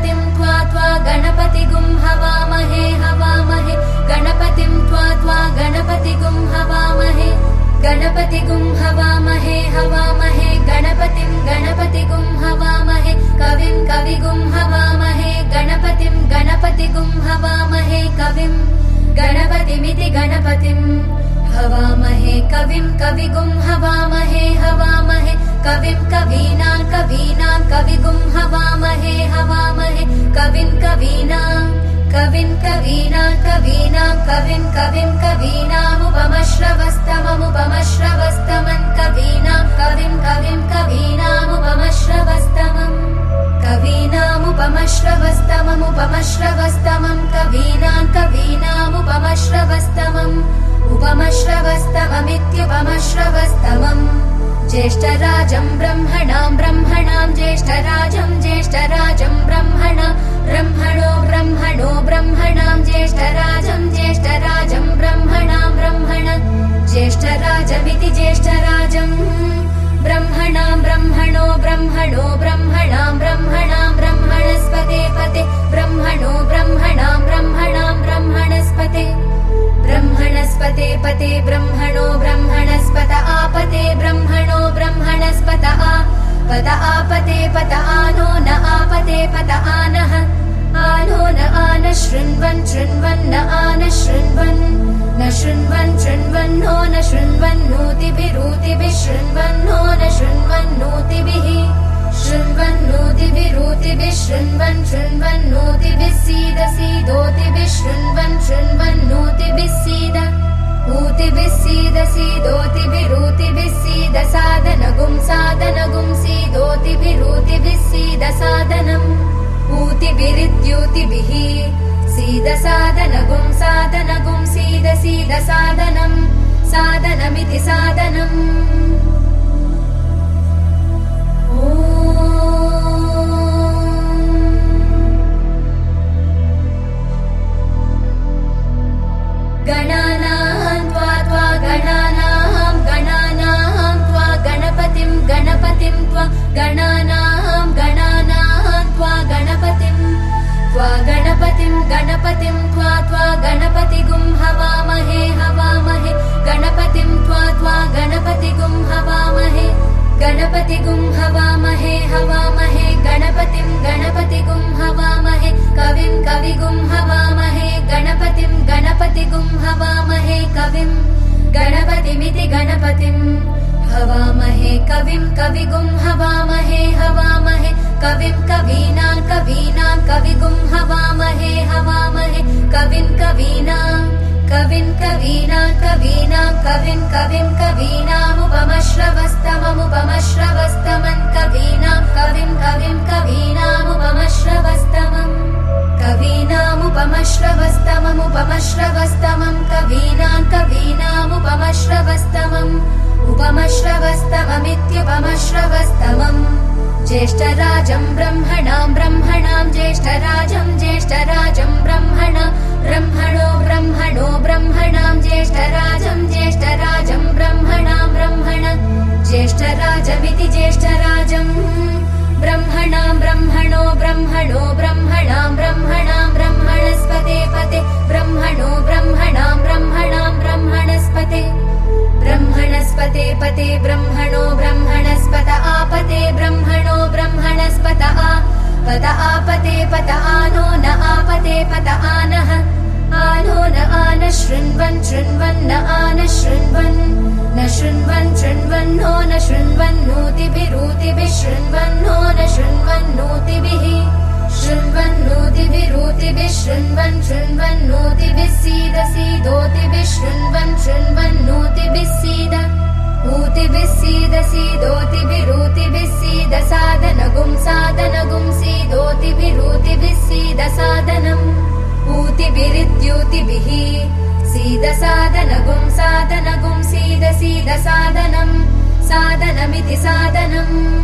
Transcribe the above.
त्वा त्वा गणपतिगुं हवामहे हवामहे। गणपतिम् त्वा त्वा गणपतिगुं हवामहे। गणपतिगुं हवामहे हवामहे कविम् कविगुं हवामहे हवामहे। कविम् कवीनां कवीनां कविगुं हवामहे हवामहे। कविम् कवीनां कविम् कवीनां कवीनां कविम् कविम् कवीनामुपमश्रवस्तममुपमश्रवस्तमन्। कवीनां कविम् कविम् कवीनामुपमश्रवस्तमम्। कवीनामुपमश्रवस्तममुपमश्रवस्तमम्। कवीनां कवीनामुपमश्रवस्तमम् उपमश्रवस्तममित्युपमश्रवस्तमम् ज्येष्ठराजम् ब्रह्मणाम् ब्रह्मणाम् ज्येष्ठराजम् ज्येष्ठराजम् ब्रह्मणा ब्रह्मणो ब्रह्मणो ब्रह्मणाम् ज्येष्ठराजम् पत आनः आनो न आन शृण्वन् शृण्वन्न आन शृण्वन्। न शृण्वन् शृण्वन्नो न शृण्वन्नूतिभिरूतिभिः शृण्वन्नो न शृण्वन्नूतिभिः शृण्वन्नूतिभिरूतिभिः शृण्वन् शृण्वन्नूतिभिः सीद सीदोतिभिः शृण्वन् शृण्वन्नूतिभिः सीद। ऊतिभिः सीद सीदोतिभिरूतिभिः सीद साधनगुं साधनगुं सीदोतिभिरूतिभिः साधनम् ऊतिभिरित्यूतिभिः सीद साधनगुं साधनगुं सीद सीद साधनम् साधनमिति साधनम् गणानाम् त्वा त्वा गणानाम् गणानाम् त्वा गणपतिम् गणपतिम् त्वा गणानाम् गणानाम् त्वा गणपतिम् त्वा गणपतिम् गणपतिम् त्वा त्वा गणपतिगुं हवामहे हवामहे। गणपतिम् त्वा त्वा गणपतिगुं हवामहे गणपतिगुं हवामहे हवामहे। गणपतिम् गणपतिगुं हवामहे कविम् कविगुं हवामहे। गणपतिम् गणपतिगुं हवामहे कविम् गणपतिमिति गणपतिम् हवामहे कविम् कविगुं हवामहे हवामहे। कविम् कवीनां कवीनां कविगुं हवामहे हवामहे। कविम् कवीनां कविम् कवीनां कवीनां कविम् कविम् कवीनामुपमश्रवस्तममुपमश्रवस्तमन्। कवीनां कविम् कविम् कवीनामुपमश्रवस्तमम् कवीनामुपमश्रवस्तममुपमश्रवस्तमम् कवीनां कवीनामुपमश्रवस्तमम् उपमश्रवस्तममित्युपमश्रवस्तमम् ज्येष्ठराजम् ब्रह्मणाम् ब्रह्मणाम् ज्येष्ठराजम् ज्येष्ठराजम् ब्रह्मण ब्रह्मणो ब्रह्मणो ब्रह्मणाम् ज्येष्ठराजम् ज्येष्ठराजम् ब्रह्मणाम् ब्रह्मण ज्येष्ठराजमिति ज्येष्ठराजम् ब्रह्मणाम् ब्रह्मणो ब्रह्मणो ब्रह्मणस्पत आपते ब्रह्मणो ब्रह्मणस्पत आ। पत आपते पत आनो न आपते पत आनः। आनो न आन शृण्वन् शृण्वन्न आन शृण्वन्। न शृण्वन् शृण्वन्नो न शृण्वन्नूतिभिरूतिभिः शृण्वन्नो न शृण्वन्नूतिभिः शृण्वन्नूतिभिरूतिभिः शृण्वन् शृण्वन्नूतिभिः सीद सीदोतिभिः शृण्वन् शृण्वन्नूतिभिः सीद ऊतिभिः सीद सीदोतिभिरूतिभिः सीद साधनगुं साधनगुं सीदोतिभिरूतिभिः सीद साधनम् ऊतिभिरित्यूतिभिः सीद साधनगुं साधनगुं सीद सीद साधनम् साधनमिति साधनम्